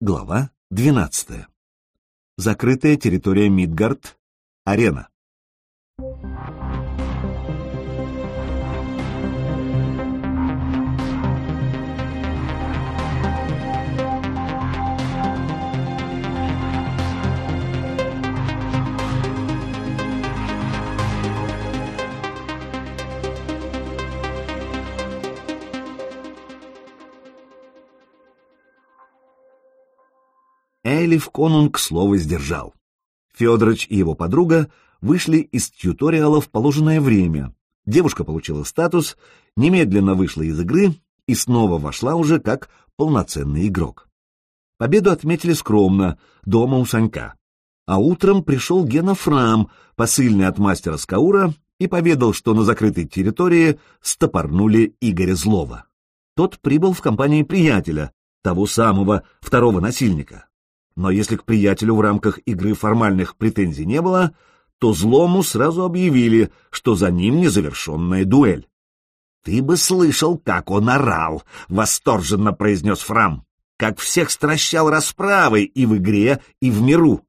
Глава 12. Закрытая территория Мидгард. Арена. Эйлиф Конунг слово сдержал. Федорович и его подруга вышли из тьюториала в положенное время. Девушка получила статус, немедленно вышла из игры и снова вошла уже как полноценный игрок. Победу отметили скромно, дома у Санька. А утром пришел Гена Фрам, посыльный от мастера Скаура, и поведал, что на закрытой территории стопорнули Игоря Злова. Тот прибыл в компании приятеля, того самого второго насильника. Но если к приятелю в рамках игры формальных претензий не было, то злому сразу объявили, что за ним незавершенная дуэль. «Ты бы слышал, как он орал!» — восторженно произнес Фрам. «Как всех стращал расправой и в игре, и в миру!»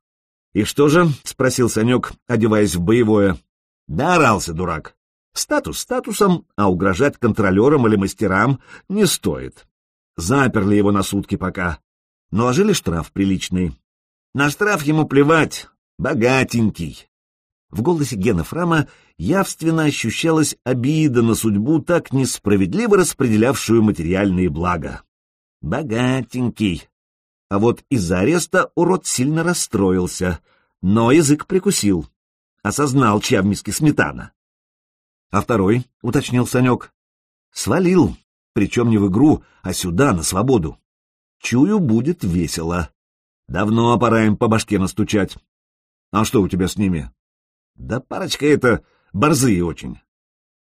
«И что же?» — спросил Санек, одеваясь в боевое. «Да орался, дурак. Статус статусом, а угрожать контролерам или мастерам не стоит. Заперли его на сутки пока наложили штраф приличный. На штраф ему плевать, богатенький. В голосе Гена Фрама явственно ощущалась обида на судьбу, так несправедливо распределявшую материальные блага. Богатенький. А вот из-за ареста урод сильно расстроился, но язык прикусил. Осознал, чья в миске сметана. А второй, — уточнил Санек, — свалил, причем не в игру, а сюда, на свободу. Чую, будет весело. Давно пора им по башке настучать. А что у тебя с ними? Да парочка это борзые очень.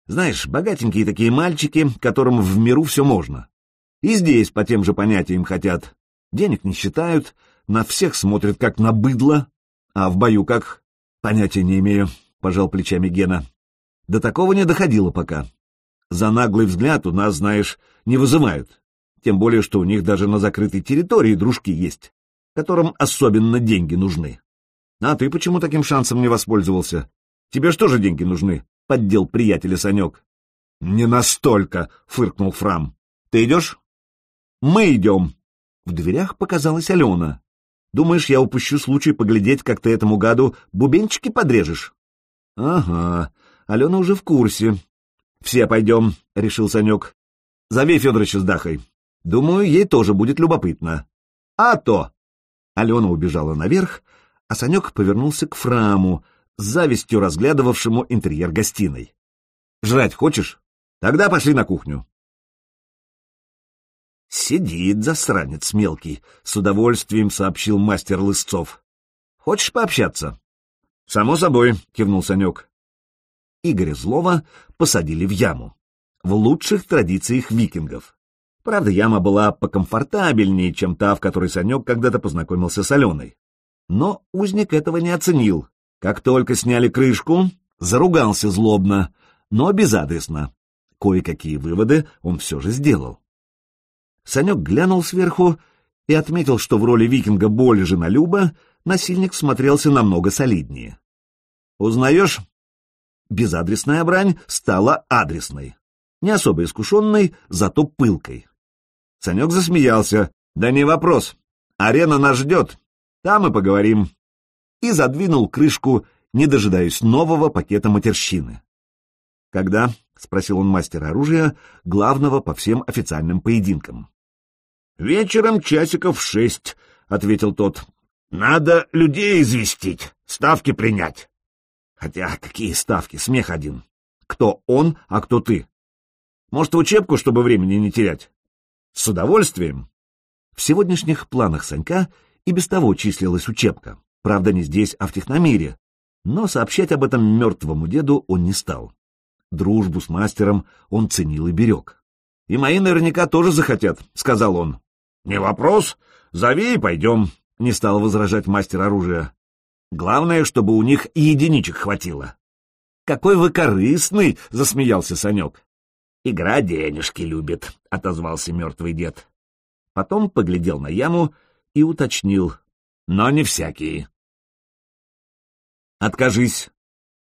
Знаешь, богатенькие такие мальчики, которым в миру все можно. И здесь по тем же понятиям хотят. Денег не считают, на всех смотрят как на быдло, а в бою как... Понятия не имею, — пожал плечами Гена. До такого не доходило пока. За наглый взгляд у нас, знаешь, не вызывают тем более, что у них даже на закрытой территории дружки есть, которым особенно деньги нужны. А ты почему таким шансом не воспользовался? Тебе что же деньги нужны? — поддел приятеля Санек. — Не настолько, — фыркнул Фрам. — Ты идешь? — Мы идем. В дверях показалась Алена. Думаешь, я упущу случай поглядеть, как ты этому гаду бубенчики подрежешь? — Ага, Алена уже в курсе. — Все пойдем, — решил Санек. — Зови Федоровича с Дахой. Думаю, ей тоже будет любопытно. А то! Алена убежала наверх, а Санек повернулся к Фраму, с завистью разглядывавшему интерьер гостиной. «Жрать хочешь? Тогда пошли на кухню». «Сидит засранец мелкий», — с удовольствием сообщил мастер Лысцов. «Хочешь пообщаться?» «Само собой», — кивнул Санек. Игоря Злова посадили в яму. В лучших традициях викингов. Правда, яма была покомфортабельнее, чем та, в которой Санек когда-то познакомился с Аленой. Но узник этого не оценил. Как только сняли крышку, заругался злобно, но безадресно. Кое-какие выводы он все же сделал. Санек глянул сверху и отметил, что в роли викинга Боли Женолюба насильник смотрелся намного солиднее. «Узнаешь?» Безадресная брань стала адресной. Не особо искушенной, зато пылкой. Санек засмеялся. «Да не вопрос. Арена нас ждет. Там и поговорим». И задвинул крышку, не дожидаясь нового пакета матерщины. «Когда?» — спросил он мастера оружия, главного по всем официальным поединкам. «Вечером часиков шесть», — ответил тот. «Надо людей известить, ставки принять». «Хотя какие ставки? Смех один. Кто он, а кто ты? Может, в учебку, чтобы времени не терять?» С удовольствием. В сегодняшних планах Санька и без того числилась учебка, правда не здесь, а в техномире, но сообщать об этом мертвому деду он не стал. Дружбу с мастером он ценил и берег. «И мои наверняка тоже захотят», — сказал он. «Не вопрос. Зови и пойдем», — не стал возражать мастер оружия. «Главное, чтобы у них единичек хватило». «Какой вы корыстный!» — засмеялся Санек. «Игра денежки любит», — отозвался мертвый дед. Потом поглядел на яму и уточнил. Но не всякие. Откажись.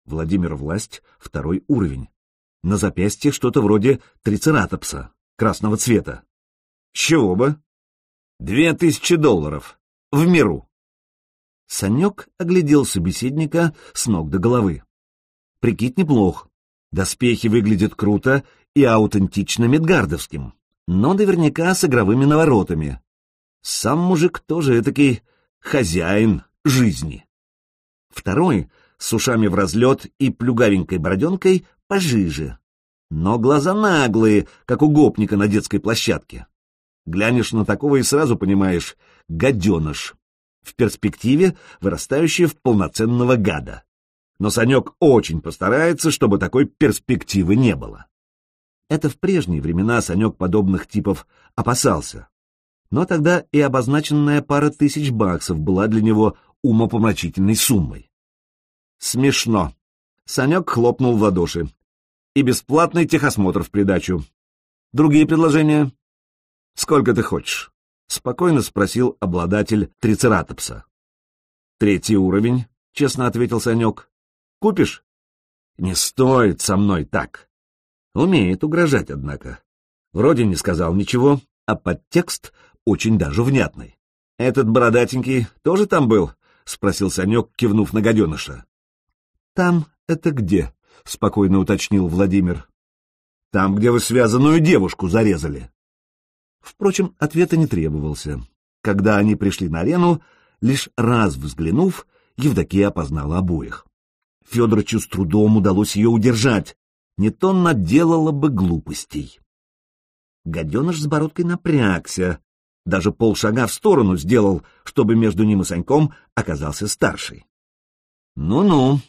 Владимир Власть, второй уровень. На запястье что-то вроде трицератопса, красного цвета. Чего бы? Две тысячи долларов. В миру. Санек оглядел собеседника с ног до головы. Прикид неплох. Доспехи выглядят круто и аутентично медгардовским, но наверняка с игровыми наворотами. Сам мужик тоже этакий хозяин жизни. Второй, с ушами в разлет и плюгавенькой бороденкой, пожиже. Но глаза наглые, как у гопника на детской площадке. Глянешь на такого и сразу понимаешь — гаденыш. В перспективе вырастающий в полноценного гада. Но Санек очень постарается, чтобы такой перспективы не было. Это в прежние времена Санек подобных типов опасался. Но тогда и обозначенная пара тысяч баксов была для него умопомрачительной суммой. Смешно. Санек хлопнул в ладоши. И бесплатный техосмотр в придачу. Другие предложения? Сколько ты хочешь? Спокойно спросил обладатель трицератопса. Третий уровень, честно ответил Санек. Купишь? Не стоит со мной так. Умеет угрожать, однако. Вроде не сказал ничего, а подтекст очень даже внятный. Этот бородатенький тоже там был? — спросил Санек, кивнув на гаденыша. «Там это где?» — спокойно уточнил Владимир. «Там, где вы связанную девушку зарезали». Впрочем, ответа не требовался. Когда они пришли на арену, лишь раз взглянув, Евдокия опознала обоих. Федорычу с трудом удалось ее удержать, не то наделала бы глупостей. Гаденыш с бородкой напрягся, даже полшага в сторону сделал, чтобы между ним и Саньком оказался старший. «Ну-ну»,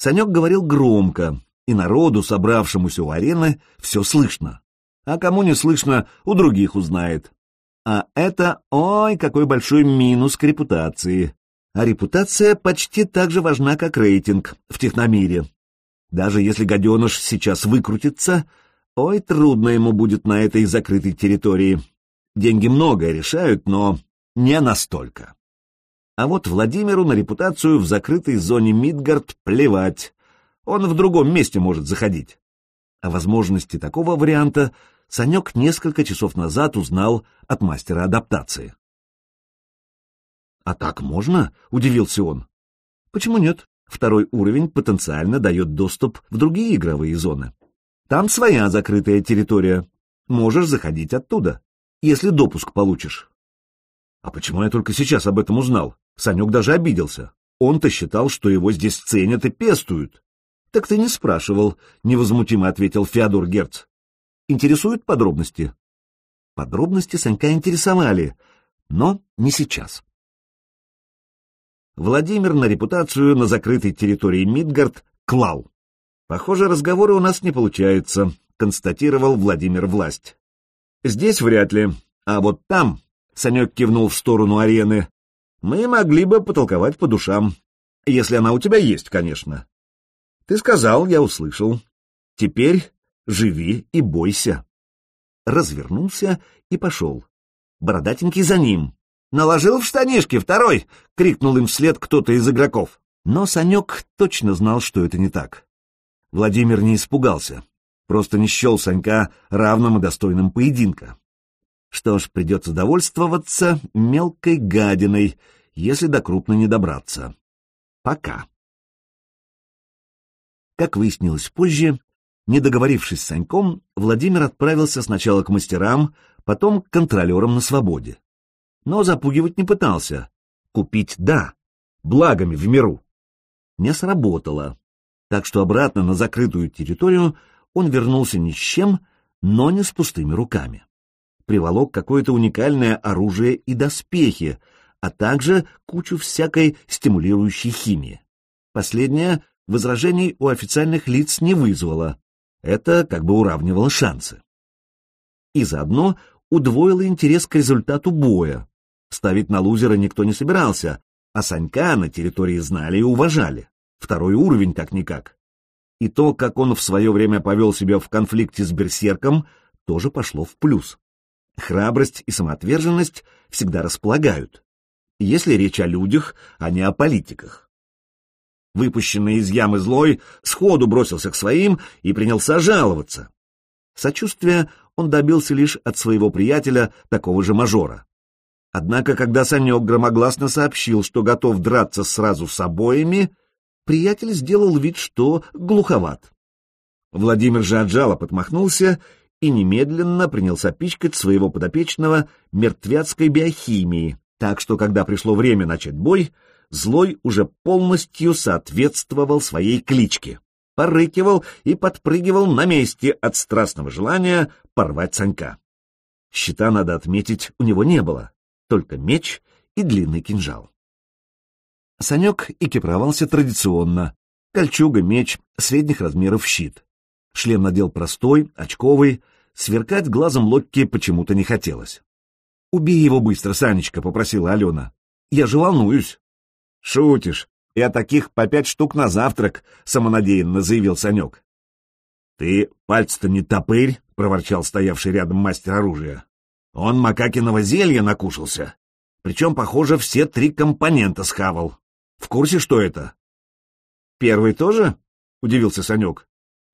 Санек говорил громко, и народу, собравшемуся у арены, все слышно. А кому не слышно, у других узнает. А это, ой, какой большой минус к репутации. А репутация почти так же важна, как рейтинг в техномире. Даже если гаденыш сейчас выкрутится, ой, трудно ему будет на этой закрытой территории. Деньги многое решают, но не настолько. А вот Владимиру на репутацию в закрытой зоне Мидгард плевать. Он в другом месте может заходить. О возможности такого варианта Санек несколько часов назад узнал от мастера адаптации. «А так можно?» — удивился он. «Почему нет? Второй уровень потенциально дает доступ в другие игровые зоны. Там своя закрытая территория. Можешь заходить оттуда, если допуск получишь». «А почему я только сейчас об этом узнал?» Санек даже обиделся. Он-то считал, что его здесь ценят и пестуют. — Так ты не спрашивал, — невозмутимо ответил Феодор Герц. — Интересуют подробности? Подробности Санька интересовали, но не сейчас. Владимир на репутацию на закрытой территории Мидгард клал. Похоже, разговоры у нас не получаются, констатировал Владимир власть. Здесь вряд ли, а вот там, Санек кивнул в сторону арены, мы могли бы потолковать по душам. Если она у тебя есть, конечно. Ты сказал, я услышал. Теперь живи и бойся. Развернулся и пошел. Бородатенький за ним. «Наложил в штанишки, второй!» — крикнул им вслед кто-то из игроков. Но Санек точно знал, что это не так. Владимир не испугался, просто не счел Санька равным и достойным поединка. Что ж, придется довольствоваться мелкой гадиной, если до крупной не добраться. Пока. Как выяснилось позже, не договорившись с Саньком, Владимир отправился сначала к мастерам, потом к контролерам на свободе. Но запугивать не пытался. Купить — да, благами в миру. Не сработало. Так что обратно на закрытую территорию он вернулся ни с чем, но не с пустыми руками приволок какое-то уникальное оружие и доспехи, а также кучу всякой стимулирующей химии. Последнее возражений у официальных лиц не вызвало. Это как бы уравнивало шансы. И заодно удвоило интерес к результату боя. Ставить на лузера никто не собирался, а Санька на территории знали и уважали. Второй уровень как-никак. И то, как он в свое время повел себя в конфликте с Берсерком, тоже пошло в плюс. Храбрость и самоотверженность всегда располагают. если речь о людях, а не о политиках. Выпущенный из ямы злой сходу бросился к своим и принялся жаловаться. Сочувствия он добился лишь от своего приятеля, такого же мажора. Однако, когда Санек громогласно сообщил, что готов драться сразу с обоими, приятель сделал вид, что глуховат. Владимир же от жала подмахнулся и немедленно принялся пичкать своего подопечного мертвяцкой биохимией, так что, когда пришло время начать бой, Злой уже полностью соответствовал своей кличке, порыкивал и подпрыгивал на месте от страстного желания порвать Санька. Щита, надо отметить, у него не было, только меч и длинный кинжал. Санек экипировался традиционно. Кольчуга, меч, средних размеров щит. Шлем надел простой, очковый, сверкать глазом Локки почему-то не хотелось. «Убей его быстро, Санечка», — попросила Алена. «Я же волнуюсь». «Шутишь. Я таких по пять штук на завтрак», — самонадеянно заявил Санек. «Ты пальцы-то не топырь», — проворчал стоявший рядом мастер оружия. «Он макакиного зелья накушался. Причем, похоже, все три компонента схавал. В курсе, что это?» «Первый тоже?» — удивился Санек.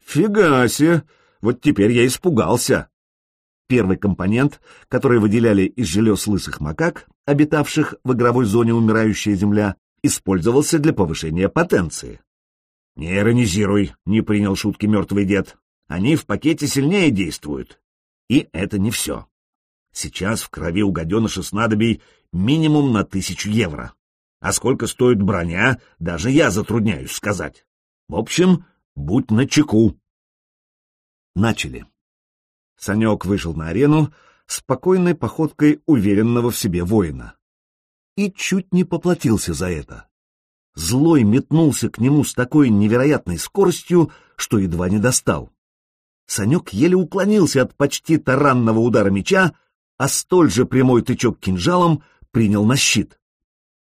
«Фига себе! Вот теперь я испугался!» Первый компонент, который выделяли из желез лысых макак, обитавших в игровой зоне «Умирающая Земля», использовался для повышения потенции. «Не иронизируй», — не принял шутки мертвый дед. «Они в пакете сильнее действуют. И это не все. Сейчас в крови у гаденыша снадобий минимум на тысячу евро. А сколько стоит броня, даже я затрудняюсь сказать. В общем, будь начеку». Начали. Санек вышел на арену спокойной походкой уверенного в себе воина. И чуть не поплатился за это. Злой метнулся к нему с такой невероятной скоростью, что едва не достал. Санек еле уклонился от почти таранного удара меча, а столь же прямой тычок кинжалом принял на щит.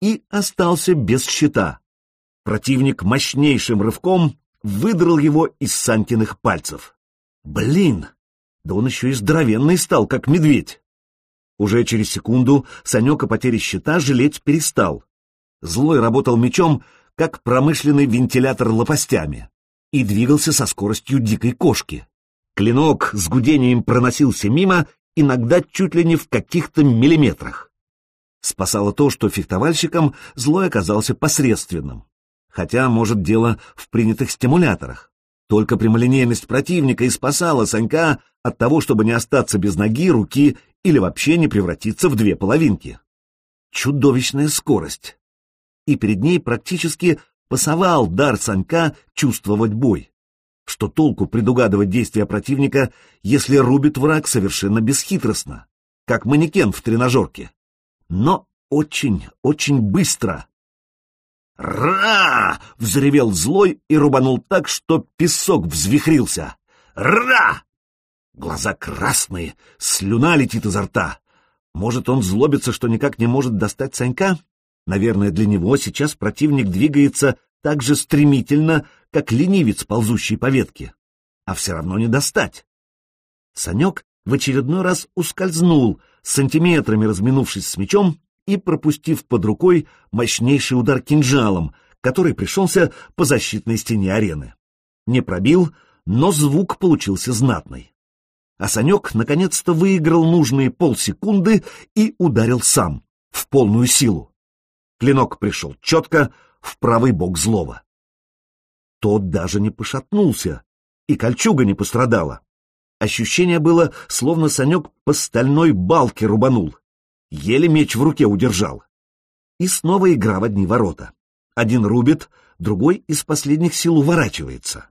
И остался без щита. Противник мощнейшим рывком выдрал его из Сантиных пальцев. Блин! Да он еще и здоровенный стал, как медведь. Уже через секунду Санек о потере щита жалеть перестал. Злой работал мечом, как промышленный вентилятор лопастями, и двигался со скоростью дикой кошки. Клинок с гудением проносился мимо, иногда чуть ли не в каких-то миллиметрах. Спасало то, что фехтовальщиком злой оказался посредственным. Хотя, может, дело в принятых стимуляторах. Только прямолинейность противника и спасала Санька от того, чтобы не остаться без ноги, руки или вообще не превратиться в две половинки. Чудовищная скорость. И перед ней практически пасовал дар Санька чувствовать бой. Что толку предугадывать действия противника, если рубит враг совершенно бесхитростно, как манекен в тренажерке. Но очень, очень быстро. «Ра!» — взревел злой и рубанул так, что песок взвихрился. «Ра!» Глаза красные, слюна летит изо рта. Может, он злобится, что никак не может достать Санька? Наверное, для него сейчас противник двигается так же стремительно, как ленивец, ползущий по ветке. А все равно не достать. Санек в очередной раз ускользнул, сантиметрами разминувшись с мечом и пропустив под рукой мощнейший удар кинжалом, который пришелся по защитной стене арены. Не пробил, но звук получился знатный а Санек наконец-то выиграл нужные полсекунды и ударил сам, в полную силу. Клинок пришел четко в правый бок злого. Тот даже не пошатнулся, и кольчуга не пострадала. Ощущение было, словно Санек по стальной балке рубанул. Еле меч в руке удержал. И снова игра в одни ворота. Один рубит, другой из последних сил уворачивается.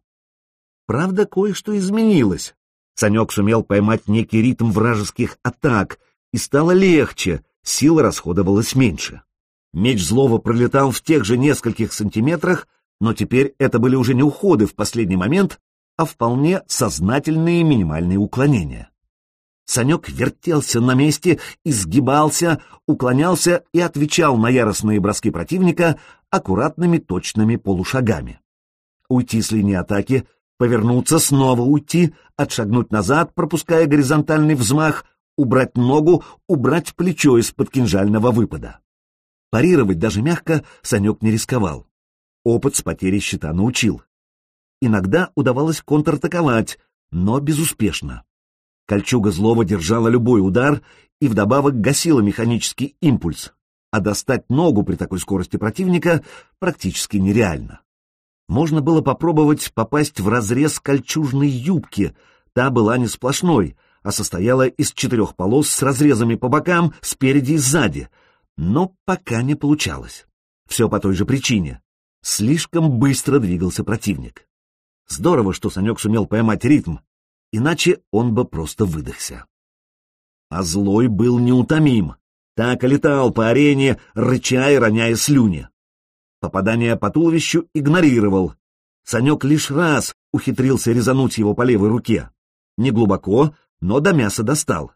Правда, кое-что изменилось. Санек сумел поймать некий ритм вражеских атак, и стало легче, сила расходовалась меньше. Меч злого пролетал в тех же нескольких сантиметрах, но теперь это были уже не уходы в последний момент, а вполне сознательные минимальные уклонения. Санек вертелся на месте, изгибался, уклонялся и отвечал на яростные броски противника аккуратными точными полушагами. Уйти с линии атаки повернуться, снова уйти, отшагнуть назад, пропуская горизонтальный взмах, убрать ногу, убрать плечо из-под кинжального выпада. Парировать даже мягко Санек не рисковал. Опыт с потерей щита научил. Иногда удавалось контратаковать, но безуспешно. Кольчуга злого держала любой удар и вдобавок гасила механический импульс, а достать ногу при такой скорости противника практически нереально. Можно было попробовать попасть в разрез кольчужной юбки, та была не сплошной, а состояла из четырех полос с разрезами по бокам, спереди и сзади, но пока не получалось. Все по той же причине. Слишком быстро двигался противник. Здорово, что Санек сумел поймать ритм, иначе он бы просто выдохся. А злой был неутомим. Так и летал по арене, рыча и роняя слюни. Попадание по туловищу игнорировал. Санек лишь раз ухитрился резануть его по левой руке. Не глубоко, но до мяса достал.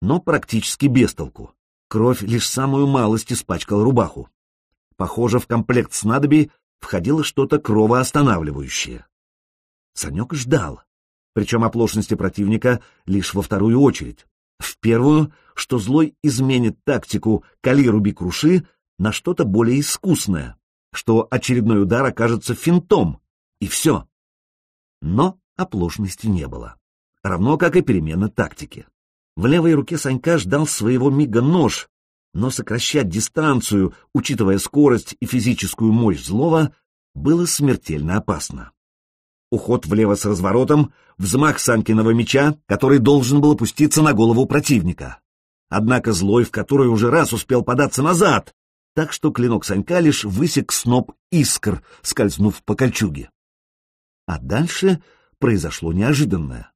Но практически без толку. Кровь лишь самую малость испачкала рубаху. Похоже, в комплект снадобий входило что-то кровоостанавливающее. Санек ждал, причем оплошности противника лишь во вторую очередь. В первую, что злой изменит тактику «кали, руби, круши» на что-то более искусное, что очередной удар окажется финтом, и все. Но оплошности не было, равно как и перемена тактики. В левой руке Санька ждал своего мига нож, но сокращать дистанцию, учитывая скорость и физическую мощь злого, было смертельно опасно. Уход влево с разворотом, взмах Санкиного меча, который должен был опуститься на голову противника. Однако злой в который уже раз успел податься назад, так что клинок Санька лишь высек сноп искр, скользнув по кольчуге. А дальше произошло неожиданное.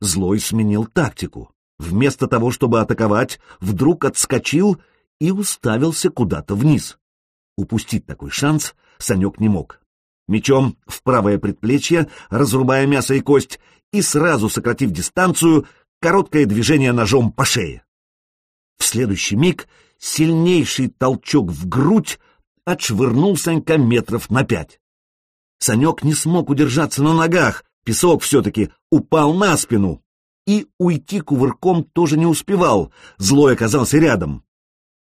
Злой сменил тактику вместо того, чтобы атаковать, вдруг отскочил и уставился куда-то вниз. Упустить такой шанс Санек не мог. Мечом в правое предплечье, разрубая мясо и кость, и сразу сократив дистанцию, короткое движение ножом по шее. В следующий миг сильнейший толчок в грудь отшвырнул Санька метров на пять. Санек не смог удержаться на ногах, песок все-таки упал на спину, и уйти кувырком тоже не успевал, злой оказался рядом.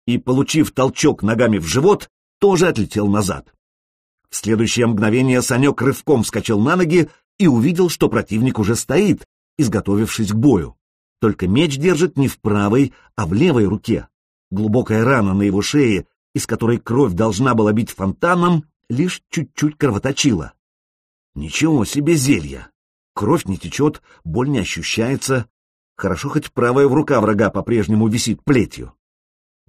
И, получив толчок ногами в живот, тоже отлетел назад. В следующее мгновение Санек рывком вскочил на ноги и увидел, что противник уже стоит, изготовившись к бою. Только меч держит не в правой, а в левой руке. Глубокая рана на его шее, из которой кровь должна была бить фонтаном, лишь чуть-чуть кровоточила. Ничего себе зелье! Кровь не течет, боль не ощущается. Хорошо, хоть правая в рука врага по-прежнему висит плетью.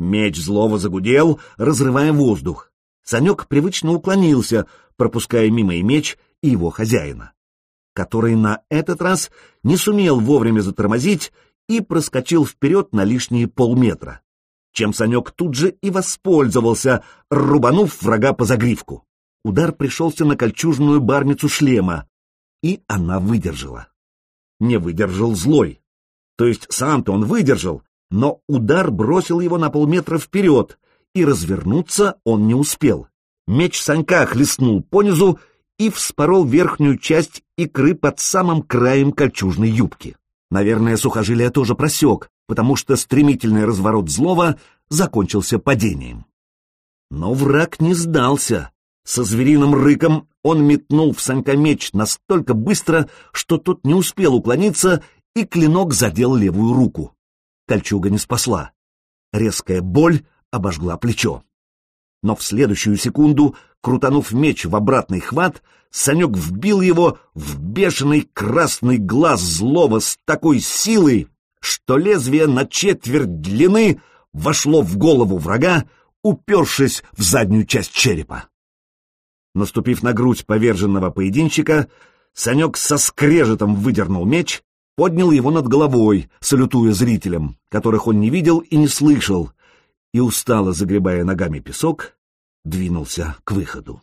Меч злого загудел, разрывая воздух. Санек привычно уклонился, пропуская мимо и меч, и его хозяина, который на этот раз не сумел вовремя затормозить и проскочил вперед на лишние полметра, чем Санек тут же и воспользовался, рубанув врага по загривку. Удар пришелся на кольчужную барницу шлема, и она выдержала. Не выдержал злой. То есть сам-то он выдержал, но удар бросил его на полметра вперед, и развернуться он не успел. Меч Санька хлестнул понизу и вспорол верхнюю часть икры под самым краем кольчужной юбки. Наверное, сухожилие тоже просек, потому что стремительный разворот злого закончился падением. Но враг не сдался. Со звериным рыком он метнул в Санька меч настолько быстро, что тот не успел уклониться, и клинок задел левую руку. Кольчуга не спасла. Резкая боль обожгла плечо. Но в следующую секунду, крутанув меч в обратный хват, Санек вбил его в бешеный красный глаз злого с такой силой, что лезвие на четверть длины вошло в голову врага, упершись в заднюю часть черепа. Наступив на грудь поверженного поединчика, Санек со скрежетом выдернул меч, поднял его над головой, салютуя зрителям, которых он не видел и не слышал, и, устало загребая ногами песок, двинулся к выходу.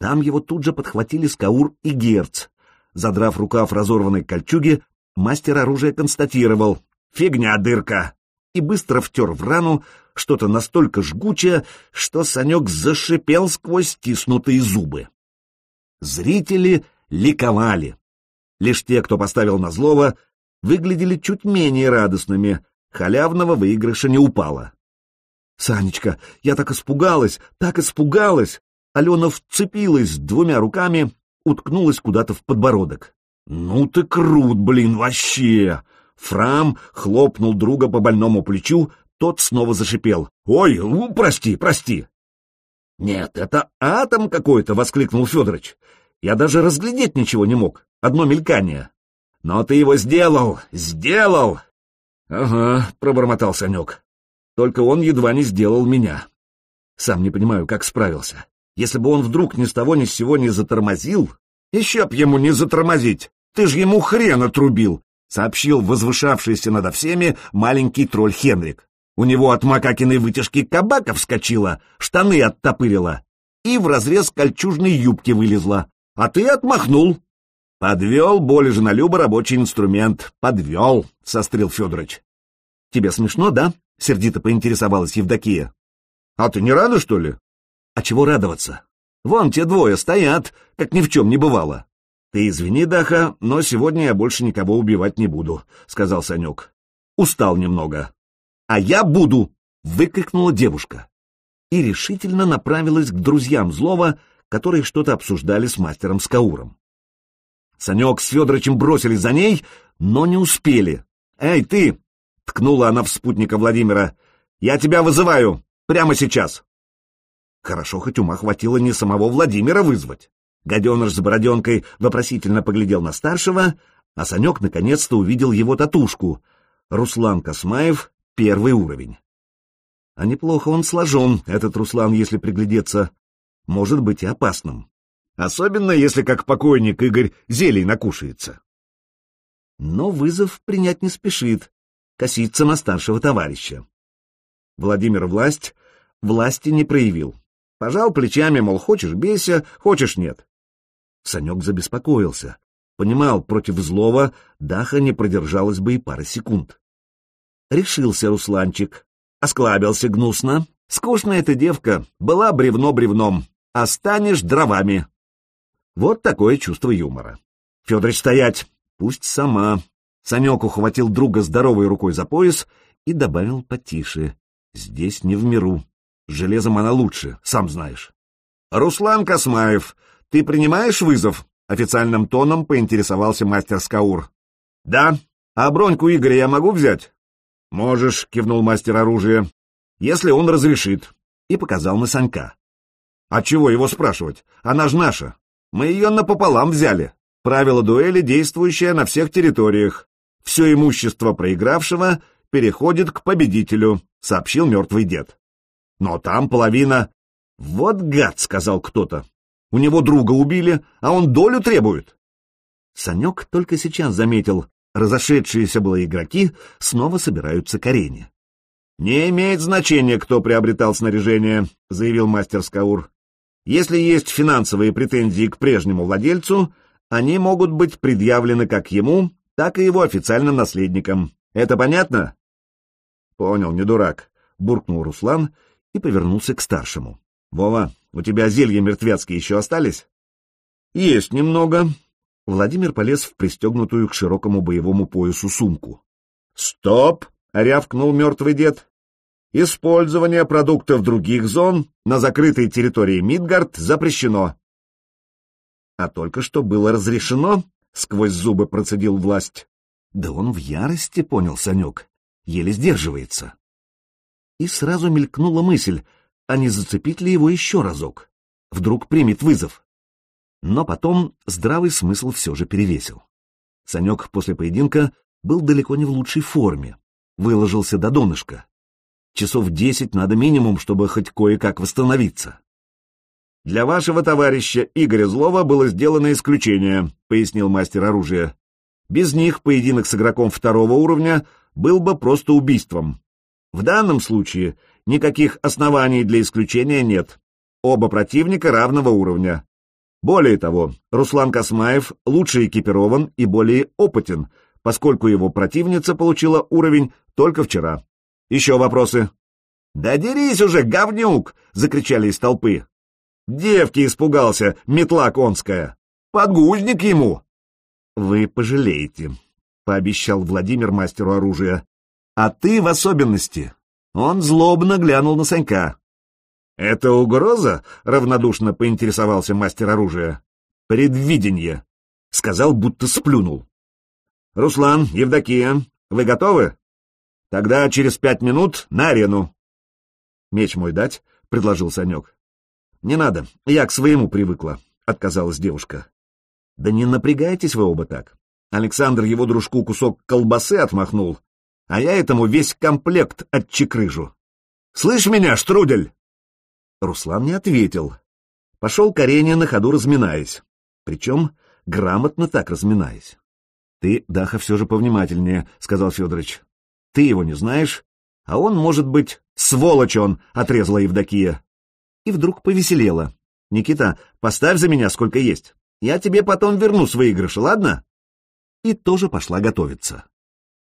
Там его тут же подхватили Скаур и Герц. Задрав рукав разорванной кольчуги, мастер оружия констатировал «Фигня, дырка!» и быстро втер в рану что-то настолько жгучее, что Санек зашипел сквозь стиснутые зубы. Зрители ликовали. Лишь те, кто поставил на злого, выглядели чуть менее радостными, халявного выигрыша не упало. Санечка, я так испугалась, так испугалась! Алена вцепилась двумя руками, уткнулась куда-то в подбородок. «Ну ты крут, блин, вообще!» Фрам хлопнул друга по больному плечу, тот снова зашипел. «Ой, ну, прости, прости!» «Нет, это атом какой-то!» — воскликнул Федорович. «Я даже разглядеть ничего не мог. Одно мелькание». «Но ты его сделал! Сделал!» «Ага», — пробормотал Санек. «Только он едва не сделал меня. Сам не понимаю, как справился. Если бы он вдруг ни с того ни с сего не затормозил...» «Еще б ему не затормозить! Ты ж ему хрен отрубил!» — сообщил возвышавшийся над всеми маленький тролль Хенрик. У него от макакиной вытяжки кабака вскочила, штаны оттопырила и в разрез кольчужной юбки вылезла. А ты отмахнул. Подвел более женолюбо рабочий инструмент. Подвел, — сострил Федорович. Тебе смешно, да? — сердито поинтересовалась Евдокия. А ты не рада, что ли? А чего радоваться? Вон те двое стоят, как ни в чем не бывало. Ты извини, Даха, но сегодня я больше никого убивать не буду, — сказал Санек. Устал немного. «А я буду!» — выкрикнула девушка и решительно направилась к друзьям злого, которые что-то обсуждали с мастером Скауром. Санек с Федорычем бросились за ней, но не успели. «Эй, ты!» — ткнула она в спутника Владимира. «Я тебя вызываю! Прямо сейчас!» Хорошо, хоть ума хватило не самого Владимира вызвать. Гаденыш с бороденкой вопросительно поглядел на старшего, а Санек наконец-то увидел его татушку. Руслан Космаев Первый уровень. А неплохо он сложен, этот Руслан, если приглядеться, может быть и опасным. Особенно, если как покойник Игорь зелий накушается. Но вызов принять не спешит, косится на старшего товарища. Владимир власть власти не проявил. Пожал плечами, мол, хочешь — бейся, хочешь — нет. Санек забеспокоился. Понимал, против злого Даха не продержалась бы и пары секунд. Решился Русланчик. Осклабился гнусно. Скучная эта девка, была бревно бревном, а станешь дровами. Вот такое чувство юмора. Федорович стоять, пусть сама. Санек ухватил друга здоровой рукой за пояс и добавил потише. Здесь не в миру. железом она лучше, сам знаешь. Руслан Космаев, ты принимаешь вызов? Официальным тоном поинтересовался мастер Скаур. Да. А броньку Игоря я могу взять? «Можешь», — кивнул мастер оружия, — «если он разрешит», и показал на Санька. «А чего его спрашивать? Она ж наша. Мы ее напополам взяли. Правило дуэли, действующее на всех территориях. Все имущество проигравшего переходит к победителю», — сообщил мертвый дед. «Но там половина...» «Вот гад», — сказал кто-то. «У него друга убили, а он долю требует». Санек только сейчас заметил, Разошедшиеся было игроки снова собираются к арене. «Не имеет значения, кто приобретал снаряжение», — заявил мастер Скаур. «Если есть финансовые претензии к прежнему владельцу, они могут быть предъявлены как ему, так и его официальным наследникам. Это понятно?» «Понял, не дурак», — буркнул Руслан и повернулся к старшему. «Вова, у тебя зелья мертвецкие еще остались?» «Есть немного», Владимир полез в пристегнутую к широкому боевому поясу сумку. «Стоп!» — рявкнул мертвый дед. «Использование продуктов других зон на закрытой территории Мидгард запрещено». «А только что было разрешено?» — сквозь зубы процедил власть. «Да он в ярости, понял Санек, еле сдерживается». И сразу мелькнула мысль, а не зацепить ли его еще разок? Вдруг примет вызов. Но потом здравый смысл все же перевесил. Санек после поединка был далеко не в лучшей форме, выложился до донышка. Часов десять надо минимум, чтобы хоть кое-как восстановиться. «Для вашего товарища Игоря Злова было сделано исключение», — пояснил мастер оружия. «Без них поединок с игроком второго уровня был бы просто убийством. В данном случае никаких оснований для исключения нет. Оба противника равного уровня. Более того, Руслан Космаев лучше экипирован и более опытен, поскольку его противница получила уровень только вчера. Еще вопросы? «Да дерись уже, говнюк!» — закричали из толпы. «Девки испугался, метла конская! Подгузник ему!» «Вы пожалеете», — пообещал Владимир мастеру оружия. «А ты в особенности. Он злобно глянул на Санька. «Это угроза?» — равнодушно поинтересовался мастер оружия. «Предвидение», — сказал, будто сплюнул. «Руслан, Евдокия, вы готовы? Тогда через пять минут на арену». «Меч мой дать?» — предложил Санек. «Не надо, я к своему привыкла», — отказалась девушка. «Да не напрягайтесь вы оба так. Александр его дружку кусок колбасы отмахнул, а я этому весь комплект отчекрыжу. Слышь меня, штрудель!» Руслан не ответил. Пошел к арене на ходу разминаясь. Причем грамотно так разминаясь. «Ты, Даха, все же повнимательнее», — сказал Федорович. «Ты его не знаешь, а он, может быть, сволочь он», — отрезала Евдокия. И вдруг повеселела. «Никита, поставь за меня сколько есть. Я тебе потом верну с выигрыша, ладно?» И тоже пошла готовиться.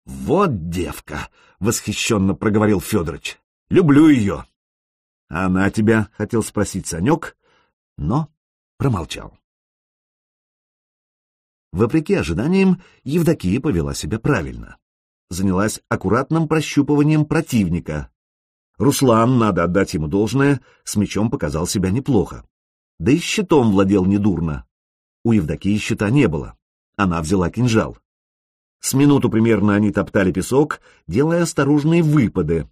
«Вот девка!» — восхищенно проговорил Федорович. «Люблю ее!» «Она тебя?» — хотел спросить Санек, но промолчал. Вопреки ожиданиям, Евдокия повела себя правильно. Занялась аккуратным прощупыванием противника. Руслан, надо отдать ему должное, с мечом показал себя неплохо. Да и щитом владел недурно. У Евдокии щита не было. Она взяла кинжал. С минуту примерно они топтали песок, делая осторожные выпады.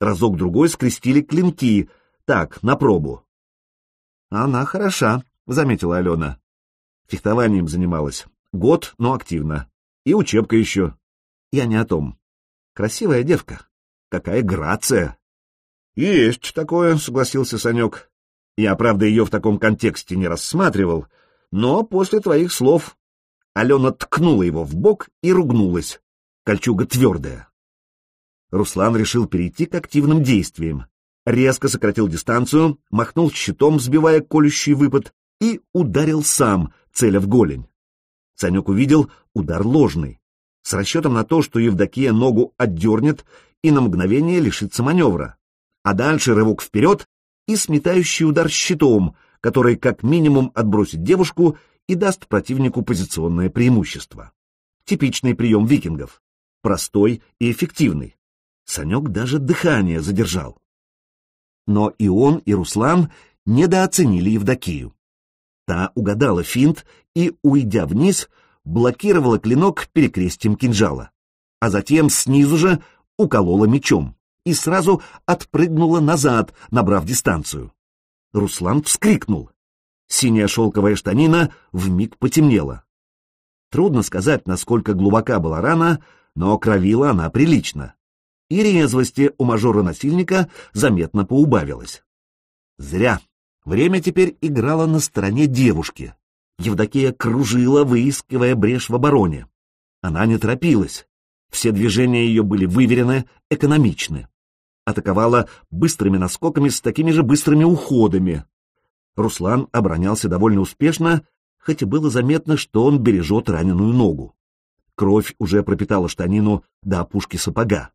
Разок-другой скрестили клинки, так, на пробу. «Она хороша», — заметила Алена. Фехтованием занималась. Год, но активно. И учебка еще. Я не о том. Красивая девка. Какая грация. Есть такое, согласился Санек. Я, правда, ее в таком контексте не рассматривал, но после твоих слов Алена ткнула его в бок и ругнулась. Кольчуга твердая. Руслан решил перейти к активным действиям. Резко сократил дистанцию, махнул щитом, сбивая колющий выпад, и ударил сам, целя в голень. Санек увидел удар ложный, с расчетом на то, что Евдокия ногу отдернет и на мгновение лишится маневра. А дальше рывок вперед и сметающий удар щитом, который как минимум отбросит девушку и даст противнику позиционное преимущество. Типичный прием викингов. Простой и эффективный. Санек даже дыхание задержал. Но и он, и Руслан недооценили Евдокию. Та угадала финт и, уйдя вниз, блокировала клинок перекрестием кинжала, а затем снизу же уколола мечом и сразу отпрыгнула назад, набрав дистанцию. Руслан вскрикнул. Синяя шелковая штанина вмиг потемнела. Трудно сказать, насколько глубока была рана, но кровила она прилично. И резвости у мажора-насильника заметно поубавилось. Зря. Время теперь играло на стороне девушки. Евдокия кружила, выискивая брешь в обороне. Она не торопилась. Все движения ее были выверены, экономичны. Атаковала быстрыми наскоками с такими же быстрыми уходами. Руслан оборонялся довольно успешно, хоть и было заметно, что он бережет раненую ногу. Кровь уже пропитала штанину до опушки сапога.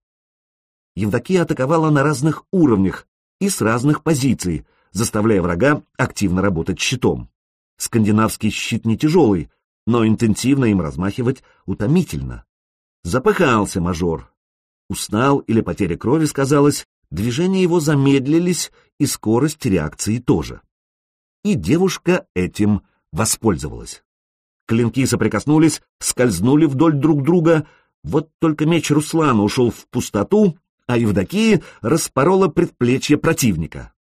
Евдокия атаковала на разных уровнях и с разных позиций, заставляя врага активно работать щитом. Скандинавский щит не тяжелый, но интенсивно им размахивать утомительно. Запыхался мажор. Устал или потеря крови сказалось, движения его замедлились, и скорость реакции тоже. И девушка этим воспользовалась. Клинки соприкоснулись, скользнули вдоль друг друга, вот только меч Руслана ушел в пустоту, а Евдокия распорола предплечье противника.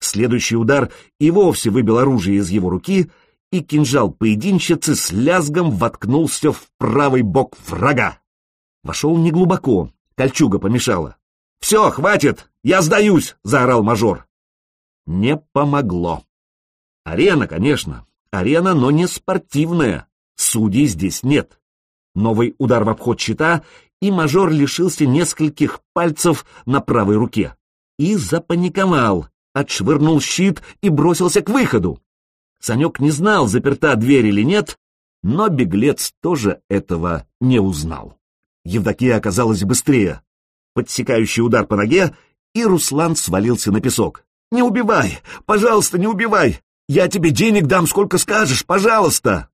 Следующий удар и вовсе выбил оружие из его руки, и кинжал поединщицы с лязгом воткнулся в правый бок врага. Вошел неглубоко, кольчуга помешала. «Все, хватит! Я сдаюсь!» — заорал мажор. Не помогло. Арена, конечно, арена, но не спортивная. Судей здесь нет. Новый удар в обход щита, и мажор лишился нескольких пальцев на правой руке. И запаниковал, отшвырнул щит и бросился к выходу. Санек не знал, заперта дверь или нет, но беглец тоже этого не узнал. Евдокия оказалась быстрее. Подсекающий удар по ноге, и Руслан свалился на песок. «Не убивай! Пожалуйста, не убивай! Я тебе денег дам, сколько скажешь, пожалуйста!»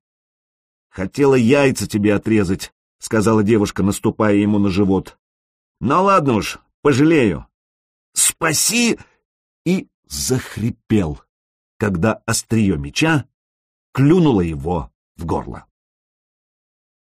«Хотела яйца тебе отрезать», — сказала девушка, наступая ему на живот. «Ну ладно уж, пожалею. спаси!» и захрипел, когда острие меча клюнуло его в горло.